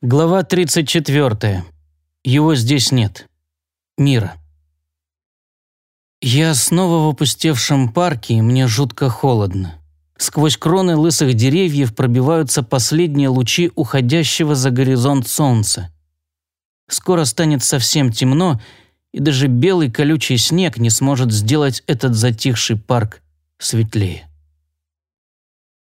Глава 34. Его здесь нет. Мира. Я снова в опустевшем парке, и мне жутко холодно. Сквозь кроны лысых деревьев пробиваются последние лучи уходящего за горизонт солнца. Скоро станет совсем темно, и даже белый колючий снег не сможет сделать этот затихший парк светлее.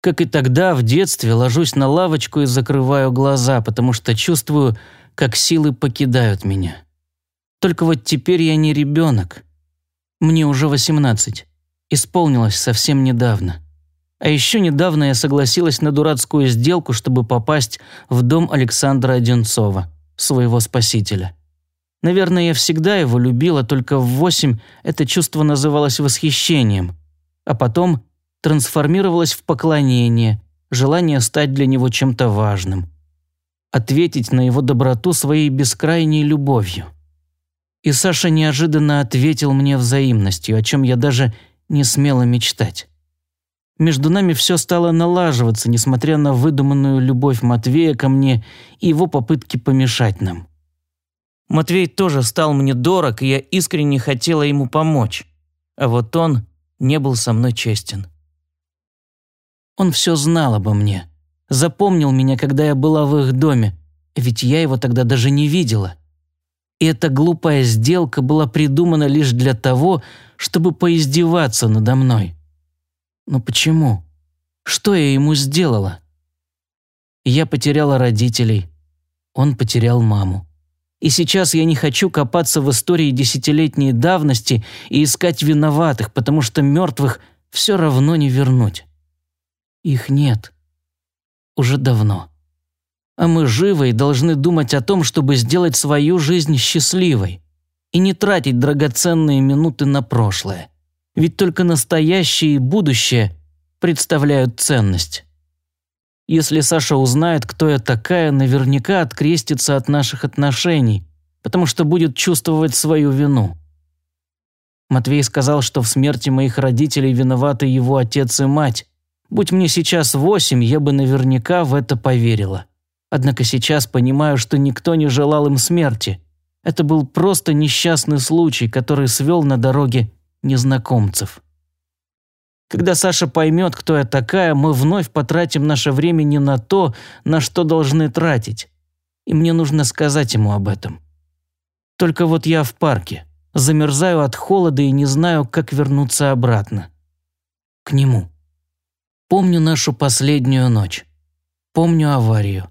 Как и тогда, в детстве, ложусь на лавочку и закрываю глаза, потому что чувствую, как силы покидают меня. Только вот теперь я не ребенок. Мне уже 18. Исполнилось совсем недавно. А еще недавно я согласилась на дурацкую сделку, чтобы попасть в дом Александра Одинцова, своего спасителя. Наверное, я всегда его любила, только в восемь это чувство называлось восхищением. А потом трансформировалось в поклонение, желание стать для него чем-то важным. Ответить на его доброту своей бескрайней любовью. И Саша неожиданно ответил мне взаимностью, о чем я даже не смела мечтать. Между нами все стало налаживаться, несмотря на выдуманную любовь Матвея ко мне и его попытки помешать нам. Матвей тоже стал мне дорог, и я искренне хотела ему помочь. А вот он не был со мной честен. Он все знал обо мне. Запомнил меня, когда я была в их доме, ведь я его тогда даже не видела. И эта глупая сделка была придумана лишь для того, чтобы поиздеваться надо мной. Но почему? Что я ему сделала? Я потеряла родителей. Он потерял маму. И сейчас я не хочу копаться в истории десятилетней давности и искать виноватых, потому что мертвых все равно не вернуть. Их нет. Уже давно. А мы живы и должны думать о том, чтобы сделать свою жизнь счастливой и не тратить драгоценные минуты на прошлое. Ведь только настоящее и будущее представляют ценность. Если Саша узнает, кто я такая, наверняка открестится от наших отношений, потому что будет чувствовать свою вину. Матвей сказал, что в смерти моих родителей виноваты его отец и мать, Будь мне сейчас восемь, я бы наверняка в это поверила. Однако сейчас понимаю, что никто не желал им смерти. Это был просто несчастный случай, который свел на дороге незнакомцев. Когда Саша поймет, кто я такая, мы вновь потратим наше время не на то, на что должны тратить. И мне нужно сказать ему об этом. Только вот я в парке, замерзаю от холода и не знаю, как вернуться обратно. К нему. Помню нашу последнюю ночь. Помню аварию.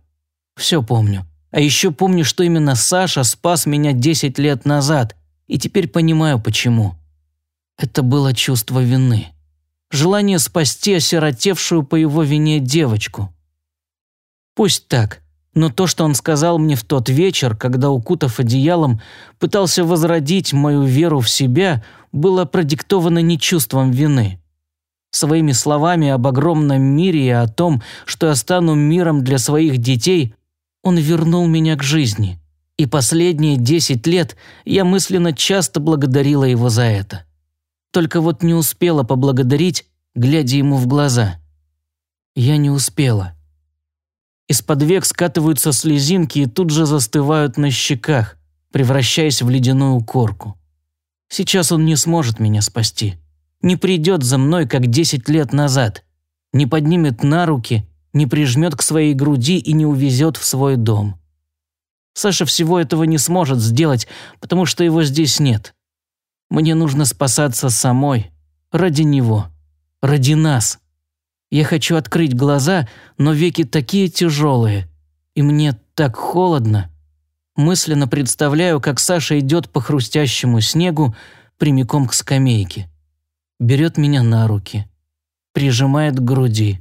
Все помню. А еще помню, что именно Саша спас меня 10 лет назад, и теперь понимаю, почему. Это было чувство вины. Желание спасти осиротевшую по его вине девочку. Пусть так, но то, что он сказал мне в тот вечер, когда, укутав одеялом, пытался возродить мою веру в себя, было продиктовано не чувством вины своими словами об огромном мире и о том, что я стану миром для своих детей, он вернул меня к жизни. И последние десять лет я мысленно часто благодарила его за это. Только вот не успела поблагодарить, глядя ему в глаза. Я не успела. Из-под век скатываются слезинки и тут же застывают на щеках, превращаясь в ледяную корку. Сейчас он не сможет меня спасти не придет за мной, как десять лет назад, не поднимет на руки, не прижмет к своей груди и не увезет в свой дом. Саша всего этого не сможет сделать, потому что его здесь нет. Мне нужно спасаться самой, ради него, ради нас. Я хочу открыть глаза, но веки такие тяжелые, и мне так холодно. Мысленно представляю, как Саша идет по хрустящему снегу прямиком к скамейке берет меня на руки, прижимает к груди.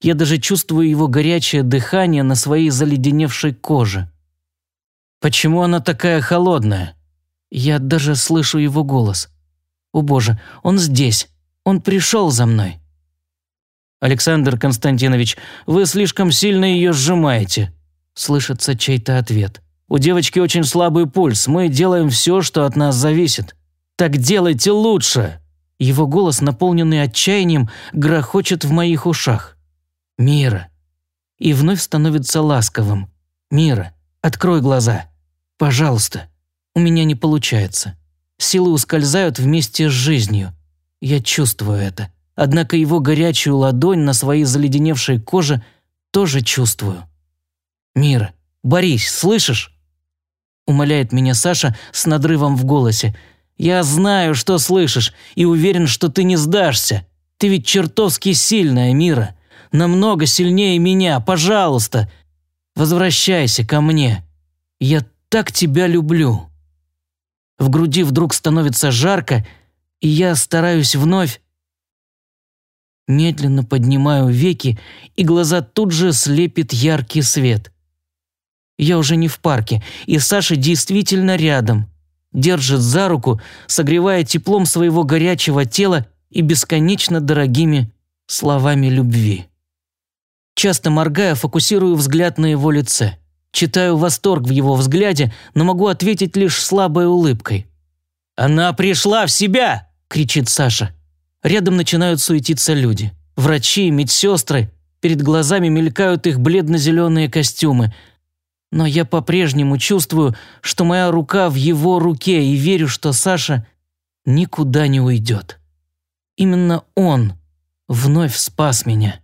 Я даже чувствую его горячее дыхание на своей заледеневшей коже. Почему она такая холодная? Я даже слышу его голос. О боже, он здесь. Он пришел за мной. Александр Константинович, вы слишком сильно ее сжимаете. Слышится чей-то ответ. У девочки очень слабый пульс. Мы делаем все, что от нас зависит. Так делайте лучше. Его голос, наполненный отчаянием, грохочет в моих ушах. «Мира!» И вновь становится ласковым. «Мира, Открой глаза. Пожалуйста. У меня не получается. Силы ускользают вместе с жизнью. Я чувствую это. Однако его горячую ладонь на своей заледеневшей коже тоже чувствую. «Мира, Борис, слышишь?» Умоляет меня Саша с надрывом в голосе. «Я знаю, что слышишь, и уверен, что ты не сдашься. Ты ведь чертовски сильная, Мира. Намного сильнее меня, пожалуйста. Возвращайся ко мне. Я так тебя люблю». В груди вдруг становится жарко, и я стараюсь вновь... Медленно поднимаю веки, и глаза тут же слепит яркий свет. Я уже не в парке, и Саша действительно рядом. Держит за руку, согревая теплом своего горячего тела и бесконечно дорогими словами любви. Часто моргая, фокусирую взгляд на его лице. Читаю восторг в его взгляде, но могу ответить лишь слабой улыбкой. «Она пришла в себя!» – кричит Саша. Рядом начинают суетиться люди. Врачи, медсестры. Перед глазами мелькают их бледно-зеленые костюмы. Но я по-прежнему чувствую, что моя рука в его руке и верю, что Саша никуда не уйдет. Именно он вновь спас меня.